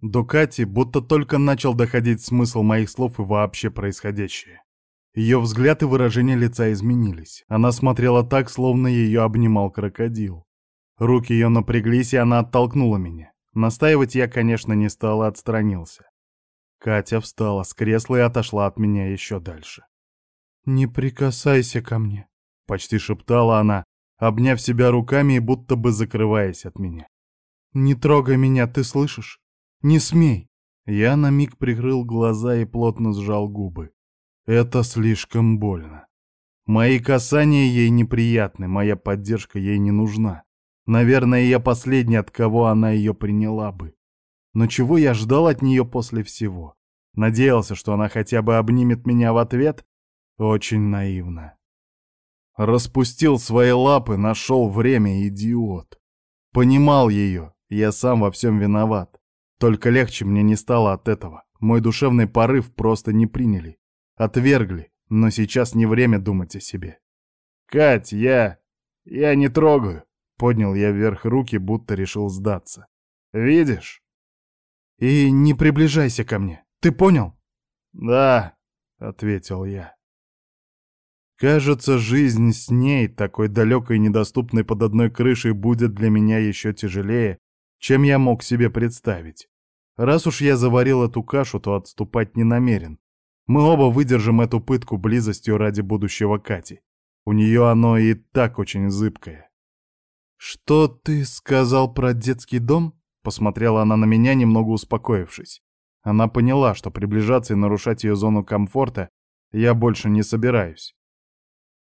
До Кати будто только начал доходить смысл моих слов и вообще происходящее. Ее взгляд и выражение лица изменились. Она смотрела так, словно ее обнимал крокодил. Руки ее напряглись, и она оттолкнула меня. Настаивать я, конечно, не стал и отстранился. Катя встала с кресла и отошла от меня еще дальше. «Не прикасайся ко мне», — почти шептала она, обняв себя руками и будто бы закрываясь от меня. «Не трогай меня, ты слышишь? Не смей!» Я на миг прикрыл глаза и плотно сжал губы. Это слишком больно. Мои касания ей неприятны, моя поддержка ей не нужна. Наверное, я последний, от кого она ее приняла бы. Но чего я ждал от нее после всего? Надеялся, что она хотя бы обнимет меня в ответ? Очень наивно. Распустил свои лапы, нашел время, идиот. Понимал ее, я сам во всем виноват. Только легче мне не стало от этого. Мой душевный порыв просто не приняли. Отвергли, но сейчас не время думать о себе. «Кать, я... я не трогаю», — поднял я вверх руки, будто решил сдаться. «Видишь?» «И не приближайся ко мне, ты понял?» «Да», — ответил я. Кажется, жизнь с ней, такой далекой и недоступной под одной крышей, будет для меня еще тяжелее, чем я мог себе представить. Раз уж я заварил эту кашу, то отступать не намерен. Мы оба выдержим эту пытку близостью ради будущего Кати. У нее оно и так очень зыбкое. «Что ты сказал про детский дом?» Посмотрела она на меня, немного успокоившись. Она поняла, что приближаться и нарушать ее зону комфорта я больше не собираюсь.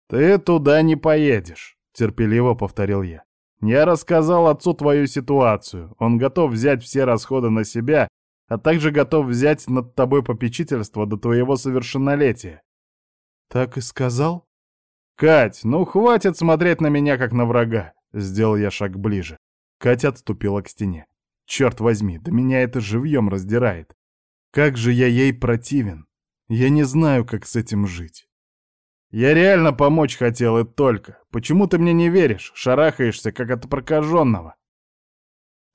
«Ты туда не поедешь», — терпеливо повторил я. «Я рассказал отцу твою ситуацию. Он готов взять все расходы на себя, а также готов взять над тобой попечительство до твоего совершеннолетия». «Так и сказал?» «Кать, ну хватит смотреть на меня, как на врага!» Сделал я шаг ближе. Катя отступила к стене. «Черт возьми, да меня это живьем раздирает. Как же я ей противен. Я не знаю, как с этим жить». Я реально помочь хотел и только. Почему ты мне не веришь? Шарахаешься, как от прокаженного.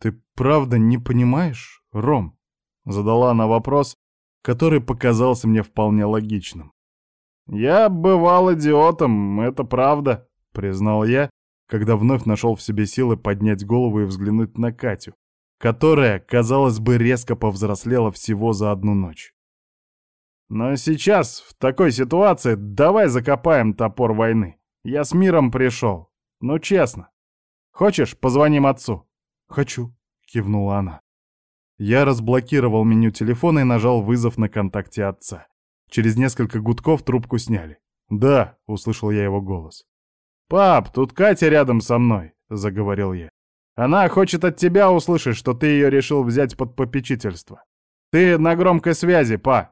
Ты правда не понимаешь, Ром? Задала она вопрос, который показался мне вполне логичным. Я бывал идиотом, это правда, признал я, когда вновь нашел в себе силы поднять голову и взглянуть на Катю, которая, казалось бы, резко повзрослела всего за одну ночь. Но сейчас, в такой ситуации, давай закопаем топор войны. Я с миром пришел. Ну, честно. Хочешь, позвоним отцу? Хочу, кивнула она. Я разблокировал меню телефона и нажал вызов на контакте отца. Через несколько гудков трубку сняли. «Да», — услышал я его голос. «Пап, тут Катя рядом со мной», — заговорил я. «Она хочет от тебя услышать, что ты ее решил взять под попечительство. Ты на громкой связи, па».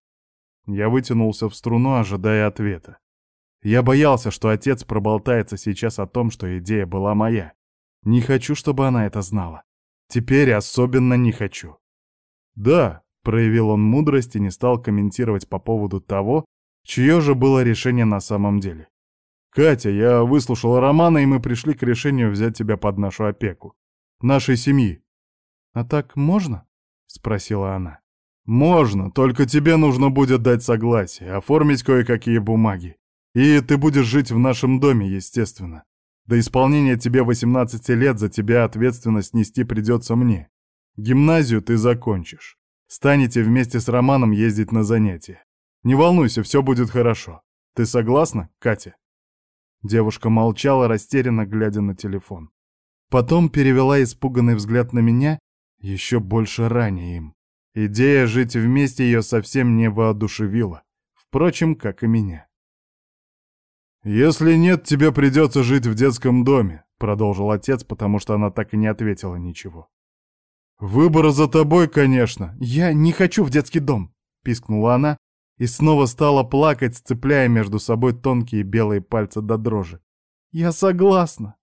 Я вытянулся в струну, ожидая ответа. Я боялся, что отец проболтается сейчас о том, что идея была моя. Не хочу, чтобы она это знала. Теперь особенно не хочу. Да, проявил он мудрость и не стал комментировать по поводу того, чье же было решение на самом деле. «Катя, я выслушал Романа, и мы пришли к решению взять тебя под нашу опеку. Нашей семьи». «А так можно?» — спросила она. «Можно, только тебе нужно будет дать согласие, оформить кое-какие бумаги. И ты будешь жить в нашем доме, естественно. До исполнения тебе 18 лет за тебя ответственность нести придется мне. Гимназию ты закончишь. Станете вместе с Романом ездить на занятия. Не волнуйся, все будет хорошо. Ты согласна, Катя?» Девушка молчала, растерянно глядя на телефон. Потом перевела испуганный взгляд на меня, еще больше ранее им. Идея жить вместе ее совсем не воодушевила. Впрочем, как и меня. «Если нет, тебе придется жить в детском доме», — продолжил отец, потому что она так и не ответила ничего. «Выбор за тобой, конечно. Я не хочу в детский дом», — пискнула она и снова стала плакать, сцепляя между собой тонкие белые пальцы до дрожи. «Я согласна.